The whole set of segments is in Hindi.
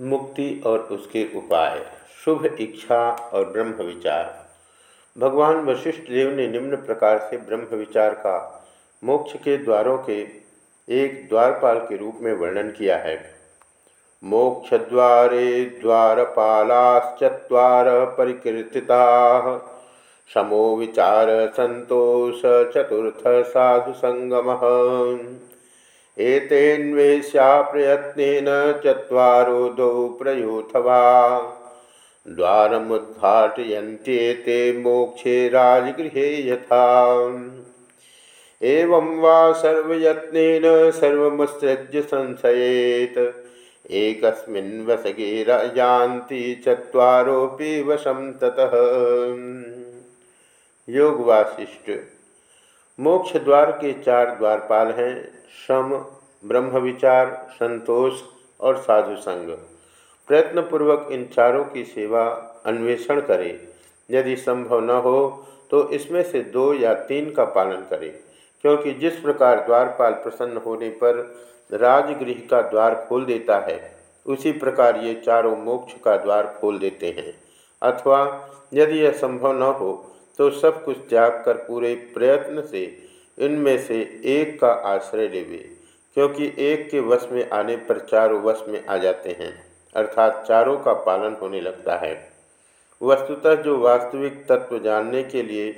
मुक्ति और उसके उपाय। शुभ इच्छा और ब्रह्म विचार। भगवान वशिष्ठ देव ने निम्न प्रकार से ब्रह्म विचार का मोक्ष के द्वारों के एक द्वारपाल के रूप में वर्णन किया है। मोक्ष द्वारे द्वारपालाश्चत्वार परिकीर्तिता। समो विचार संतोष चतुर्थ साधु संगम। एतेन्वेश्या प्रयत्न चत्वारो दौ प्रयोथवा द्वारमुद्घाटयन्त्येते मोक्षे राजगृहे यथा। एवं वा सर्वयत्नेन सर्वमुत्सृज्य संशयेत। एकस्मिन् वसगे यान्ति चत्वारोऽपि वशं ततः। योग वासिष्ठ मोक्ष द्वार के चार द्वारपाल हैं श्रम ब्रह्म विचार संतोष और साधु संग। प्रयत्नपूर्वक इन चारों की सेवा अन्वेषण करें। यदि संभव न हो तो इसमें से दो या तीन का पालन करें, क्योंकि जिस प्रकार द्वारपाल प्रसन्न होने पर राजगृह का द्वार खोल देता है, उसी प्रकार ये चारों मोक्ष का द्वार खोल देते हैं। अथवा यदि यह संभव न हो तो सब कुछ त्याग कर पूरे प्रयत्न से इनमें से एक का आश्रय लेवे। क्योंकि एक के वश में आने पर चारों वश में आ जाते हैं, अर्थात चारों का पालन होने लगता है। वस्तुतः जो वास्तविक तत्व जानने के लिए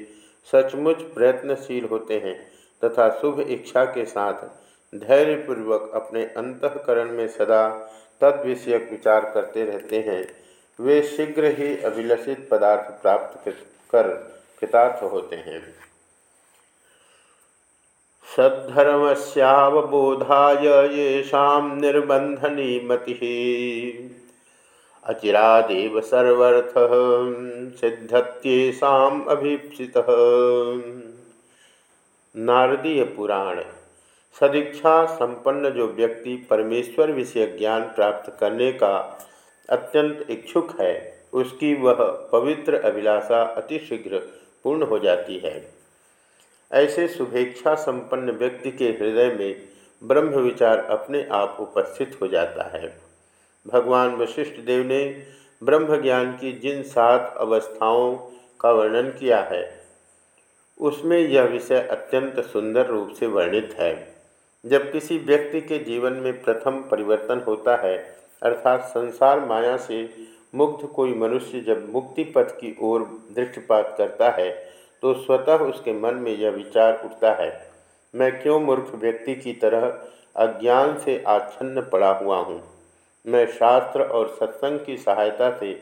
सचमुच प्रयत्नशील होते हैं तथा शुभ इच्छा के साथ धैर्यपूर्वक अपने अंतकरण में सदा तद विषयक विचार करते रहते हैं, वे शीघ्र ही अभिलषित पदार्थ प्राप्त कर कृतार्थ होते हैं। सद्धर्मस्यावबोधाय येषा निर्बंधनी मति अचिरादेव सर्वर्थ नारदीय पुराण सदीक्षा संपन्न जो व्यक्ति परमेश्वर विषय ज्ञान प्राप्त करने का अत्यंत इच्छुक है, उसकी वह पवित्र अभिलाषा अतिशीघ्र पूर्ण हो जाती है। ऐसे शुभेच्छा संपन्न व्यक्ति के हृदय में ब्रह्म विचार अपने आप उपस्थित हो जाता है। भगवान वशिष्ठ देव ने ब्रह्म ज्ञान की जिन सात अवस्थाओं का वर्णन किया है, उसमें यह विषय अत्यंत सुंदर रूप से वर्णित है। जब किसी व्यक्ति के जीवन में प्रथम परिवर्तन होता है, अर्थात संसार माया से मुग्ध कोई मनुष्य जब मुक्ति पथ की ओर दृष्टिपात करता है तो स्वतः उसके मन में यह विचार उठता है, मैं क्यों मूर्ख व्यक्ति की तरह अज्ञान से आच्छन्न पड़ा हुआ हूँ? मैं शास्त्र और सत्संग की सहायता से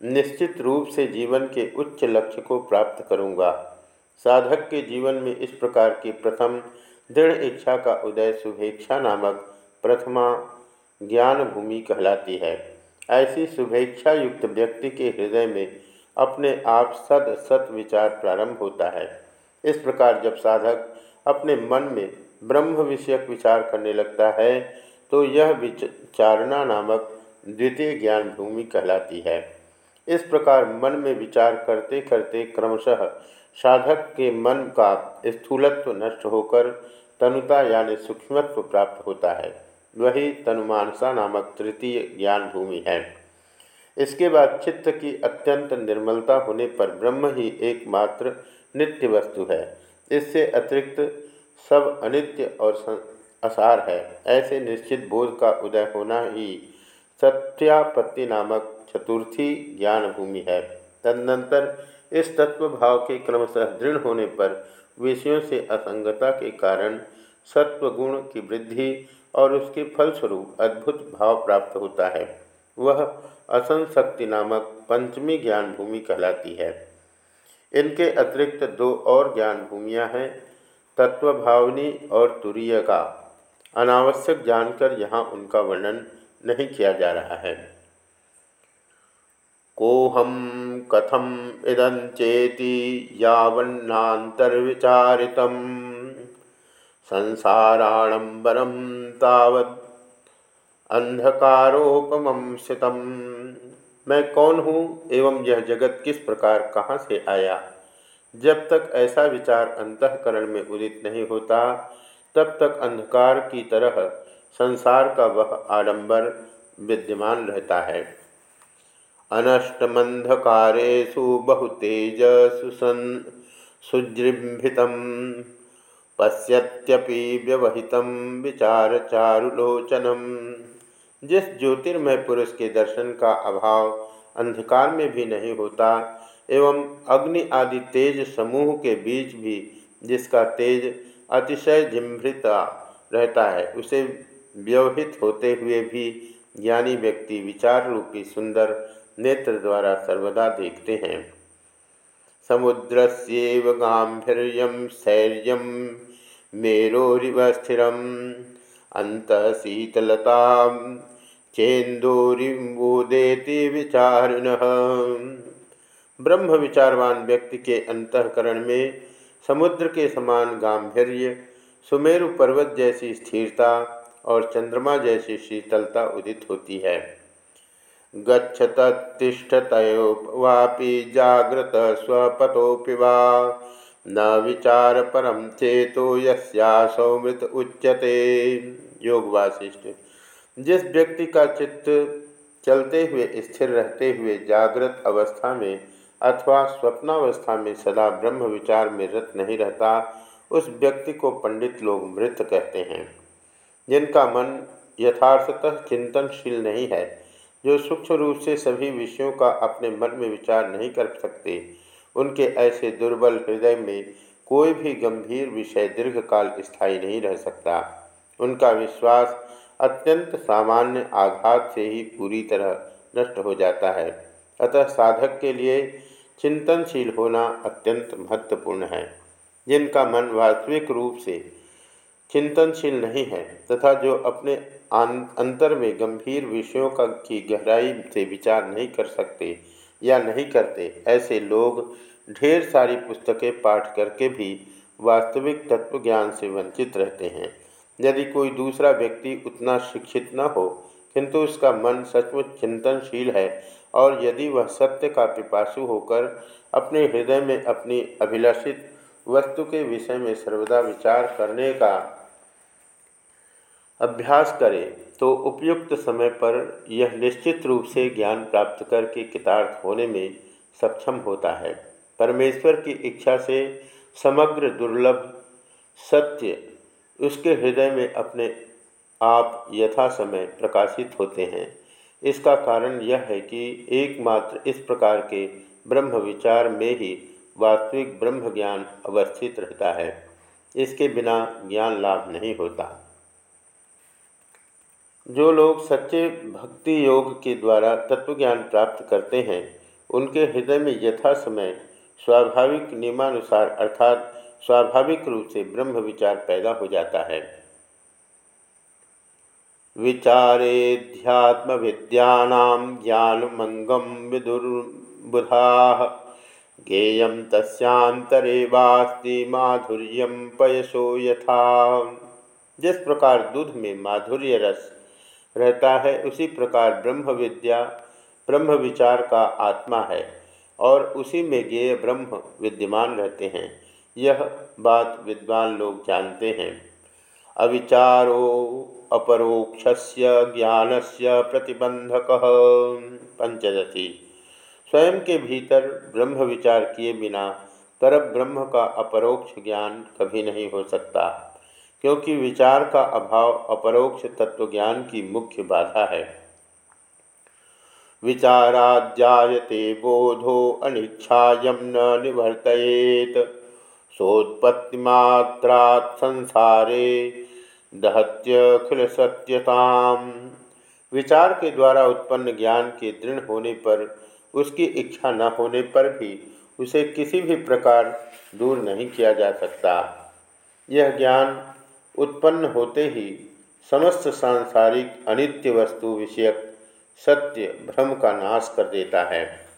निश्चित रूप से जीवन के उच्च लक्ष्य को प्राप्त करूँगा। साधक के जीवन में इस प्रकार की प्रथम दृढ़ इच्छा का उदय शुभेच्छा नामक प्रथमा ज्ञान भूमि कहलाती है। ऐसी शुभेच्छा युक्त व्यक्ति के हृदय में अपने आप सद सत विचार प्रारंभ होता है। इस प्रकार जब साधक अपने मन में ब्रह्म विषयक विचार करने लगता है तो यह विचारणा नामक द्वितीय ज्ञान भूमि कहलाती है। इस प्रकार मन में विचार करते करते क्रमशः साधक के मन का स्थूलत्व नष्ट होकर तनुता यानी सूक्ष्मत्व प्राप्त होता है। वही तनुमानसा नामक तृतीय ज्ञान भूमि है। इसके बाद चित्त की अत्यंत निर्मलता होने पर ब्रह्म ही एकमात्र नित्य वस्तु है। इससे अतिरिक्त सब अनित्य और असार है। ऐसे निश्चित बोध का उदय होना ही सत्यापत्ति नामक चतुर्थी ज्ञान भूमि है। तदनंतर इस तत्व भाव के क्रमशः दृढ़ होने पर विषयों से असंगता के कारण सत्व गुण की वृद्धि और उसके फलस्वरूप अद्भुत भाव प्राप्त होता है। वह असंशक्ति नामक पंचमी ज्ञान भूमि कहलाती है। इनके अतिरिक्त दो और ज्ञान भूमियाँ हैं, तत्वभावनी और तुरीय का। अनावश्यक जानकर यहाँ उनका वर्णन नहीं किया जा रहा है। कोहम कथम इदंचेति यावन्नातर्विचारित संसाराणंबरम तावत अंधकारोपम स्थितम। मैं कौन हूँ एवं यह जगत किस प्रकार कहाँ से आया? जब तक ऐसा विचार अंतकरण में उदित नहीं होता, तब तक अंधकार की तरह संसार का वह आडंबर विद्यमान रहता है। अनष्टमंधकारेशु बहुतेज सुसन सुजृंभित पश्यत्यपि व्यवहित विचार चारुलोचनम जिस ज्योतिर्मय पुरुष के दर्शन का अभाव अंधकार में भी नहीं होता, एवं अग्नि आदि तेज समूह के बीच भी जिसका तेज अतिशय जिम्भृता रहता है, उसे व्यवहित होते हुए भी ज्ञानी व्यक्ति विचार रूपी सुंदर नेत्र द्वारा सर्वदा देखते हैं। समुद्र से गांधीर्य स्थैर्य मेरोरिव स्थिर अंत शीतलता चेन्दोरिम्बोदेति विचारिण। ब्रह्म विचारवान व्यक्ति के अंतकरण में समुद्र के समान गांधीर्य सुमेरु पर्वत जैसी स्थिरता और चंद्रमा जैसी शीतलता उदित होती है। गच्छततिष्ठतयोपवापि जागृत स्वपतोपि वा। न विचार परम चेतो यस्यासौमृत उच्यते। योग वासिष्ठ जिस व्यक्ति का चित्त चलते हुए, स्थिर रहते हुए, जागृत अवस्था में अथवा स्वप्नावस्था में सदा ब्रह्म विचार में रत नहीं रहता, उस व्यक्ति को पंडित लोग मृत कहते हैं। जिनका मन यथार्थतः चिंतनशील नहीं है, जो सूक्ष्म रूप से सभी विषयों का अपने मन में विचार नहीं कर सकते, उनके ऐसे दुर्बल हृदय में कोई भी गंभीर विषय दीर्घकाल स्थायी नहीं रह सकता। उनका विश्वास अत्यंत सामान्य आघात से ही पूरी तरह नष्ट हो जाता है। अतः साधक के लिए चिंतनशील होना अत्यंत महत्वपूर्ण है। जिनका मन वास्तविक रूप से चिंतनशील नहीं है तथा जो अपने अंतर में गंभीर विषयों का, की गहराई से विचार नहीं कर सकते या नहीं करते, ऐसे लोग ढेर सारी पुस्तकें पाठ करके भी वास्तविक तत्व ज्ञान से वंचित रहते हैं। यदि कोई दूसरा व्यक्ति उतना शिक्षित न हो, किंतु उसका मन सचमुच चिंतनशील है, और यदि वह सत्य का पिपासु होकर अपने हृदय में अपनी अभिलाषित वस्तु के विषय में सर्वदा विचार करने का अभ्यास करे तो उपयुक्त समय पर यह निश्चित रूप से ज्ञान प्राप्त करके कितार्थ होने में सक्षम होता है। परमेश्वर की इच्छा से समग्र दुर्लभ सत्य उसके हृदय में अपने आप यथा समय प्रकाशित होते हैं। इसका कारण यह है कि एकमात्र इस प्रकार के ब्रह्म विचार में ही वास्तविक ब्रह्म ज्ञान अवस्थित रहता है। इसके बिना ज्ञान लाभ नहीं होता। जो लोग सच्चे भक्ति योग के द्वारा तत्वज्ञान प्राप्त करते हैं, उनके हृदय में यथा समय स्वाभाविक नियमानुसार अर्थात स्वाभाविक रूप से ब्रह्म विचार पैदा हो जाता है। विचारेध्यात्म विद्यानाम ज्ञान मंगम विदुर्बुधा गेय तस्यांतरे वास्ति माधुर्य पयसो यथा। जिस प्रकार दूध में माधुर्य रस रहता है, उसी प्रकार ब्रह्म विद्या ब्रह्म विचार का आत्मा है, और उसी में गेय ब्रह्म विद्यमान रहते हैं। यह बात विद्वान लोग जानते हैं। अविचारो अपरोक्ष ज्ञान से प्रतिबंधक। पंचदशी। स्वयं के भीतर ब्रह्म विचार किए बिना पर ब्रह्म का अपरोक्ष ज्ञान कभी नहीं हो सकता, क्योंकि विचार का अभाव अपरोक्ष तत्व ज्ञान की मुख्य बाधा है। विचाराज्यायते बोधो अनिच्छायम न निवर्तयेत। सोत्पत्तिमात्रात् संसारे दहत्यखिल सत्यताम। विचार के द्वारा उत्पन्न ज्ञान के दृढ़ होने पर, उसकी इच्छा न होने पर भी उसे किसी भी प्रकार दूर नहीं किया जा सकता। यह ज्ञान उत्पन्न होते ही समस्त सांसारिक अनित्य वस्तु विषयक सत्य भ्रम का नाश कर देता है।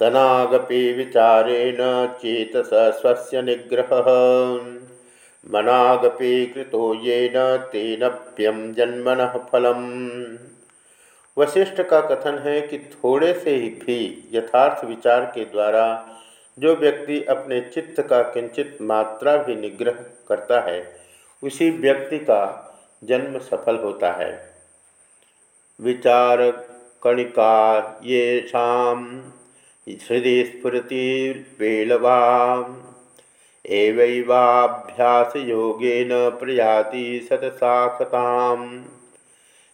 तनागपि विचारेण चेतस स्वस्य निग्रह। मनागपि कृतो येन तेनप्यम जन्मन फलम। वशिष्ठ का कथन है कि थोड़े से ही भी यथार्थ विचार के द्वारा जो व्यक्ति अपने चित्त का किंचित मात्रा भी निग्रह करता है, उसी व्यक्ति का जन्म सफल होता है। विचार कणिका ये शाम हृदय स्फुतिर्वेलवा एवैवाभ्यास योगेन प्रयाति सतसाखताम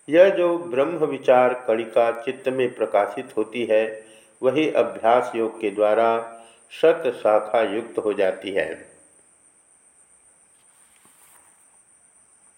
यह जो ब्रह्म विचार कणिका चित्त में प्रकाशित होती है, वही अभ्यास योग के द्वारा शत शाखा युक्त हो जाती है।